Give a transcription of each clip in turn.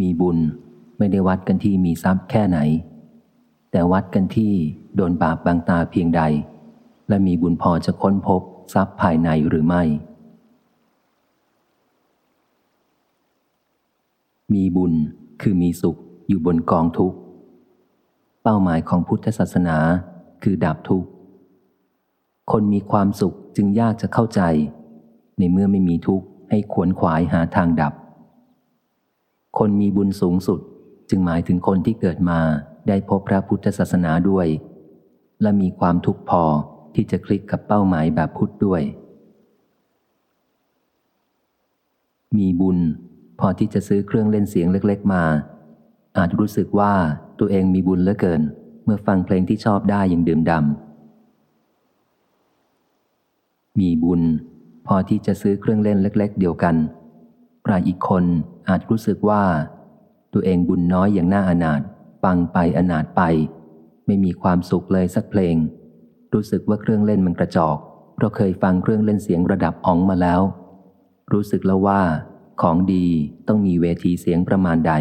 มีบุญไม่ได้วัดกันที่มีทรัพย์แค่ไหน แต่วัดกันที่โดนบาปบางตาเพียงใด และมีบุญพอจะค้นพบทรัพย์ภายในหรือไม่ มีบุญคือมีสุขอยู่บนกองทุกข์ เป้าหมายของพุทธศาสนาคือดับทุกข์ คนมีความสุขจึงยากจะเข้าใจ ในเมื่อไม่มีทุกข์ให้ขวนขวายหาทางดับ คนมีบุญสูงสุดจึงหมายถึงคนที่เกิดมาได้พบพระพุทธศาสนาด้วย และมีความทุกข์พอที่จะคลิกกับเป้าหมายแบบพุทธด้วย มีบุญพอที่จะซื้อเครื่องเล่นเสียงเล็ก ๆ มา อาจรู้สึกว่าตัวเองมีบุญเหลือเกิน เมื่อฟังเพลงที่ชอบได้อย่างดื่มดำมีบุญพอที่จะซื้อเครื่องเล่นเล็ก ๆ เดียวกันใครอีกคน อาจรู้สึกว่า ตัวเองบุญน้อยอย่างน่าอนาถฟังไปอนาถไป ไม่มีความสุขเลยสักเพลง รู้สึกว่าเครื่องเล่นมันกระจอก เพราะเคยฟังเครื่องเล่นเสียงระดับอ๋องมาแล้ว รู้สึกแล้วว่า ของดีต้องมีเวทีเสียงประมาณใด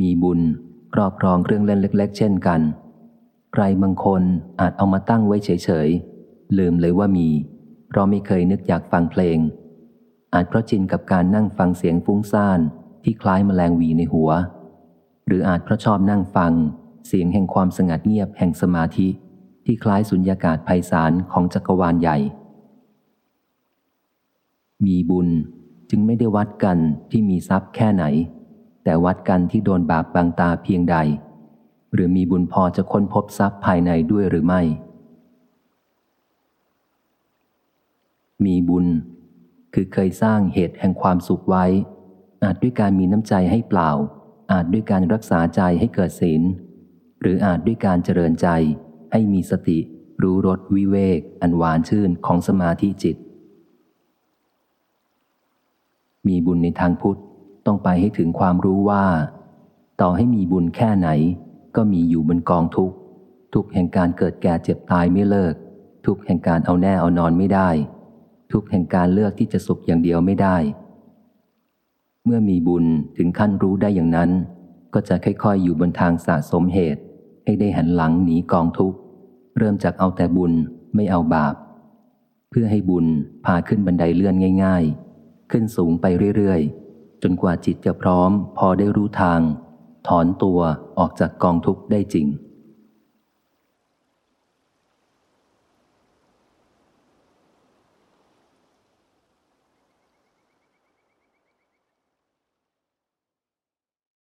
มีบุญครอบครองเครื่องเล่นเล็ก ๆ เช่นกัน ใครบางคนอาจเอามาตั้งไว้เฉยๆลืมเลยว่ามี เพราะไม่เคยนึกอยากฟังเพลง อาจเพราะจินกับการนั่งฟังเสียงฟุ้งซ่านที่คล้ายมแมลงวีในหัว หรืออาจเพราะชอบนั่งฟัง เสียงแห่งความสงัดเงียบแห่งสมาธิ ที่คล้ายสุญญากาศไพศาลของจักรวาลใหญ่ มีบุญจึงไม่ได้วัดกันที่มีทรัพย์แค่ไหน แต่วัดกันที่โดนบาปบางตาเพียงใด หรือมีบุญพอจะค้นพบทรัพย์ภายในด้วยหรือไม่ มีบุญ คือเคยสร้างเหตุแห่งความสุขไว้ อาจด้วยการมีน้ำใจให้เปล่า อาจด้วยการรักษาใจให้เกิดศีล หรืออาจด้วยการเจริญใจ ให้มีสติ รู้รสวิเวก อันหวานชื่นของสมาธิจิต มีบุญในทางพุทธต้องไปให้ถึงความรู้ว่า ต่อให้มีบุญแค่ไหน ก็มีอยู่บนกองทุกข์ทุกแห่งการเกิดแก่เจ็บตายไม่เลิก ทุกแห่งการเอาแน่เอานอนไม่ได้ ทุกแห่งการเลือกที่จะสุขอย่างเดียวไม่ได้ เมื่อมีบุญถึงขั้นรู้ได้อย่างนั้น ก็จะค่อยๆ อยู่บนทางสะสมเหตุ ให้ได้หันหลังหนีกองทุกข์ เริ่มจากเอาแต่บุญไม่เอาบาป เพื่อให้บุญพาขึ้นบันไดเลื่อนง่าย ๆ ขึ้นสูงไปเรื่อยๆ จนกว่าจิตจะพร้อม พอได้รู้ทาง ถอนตัวออกจากกองทุกข์ได้จริง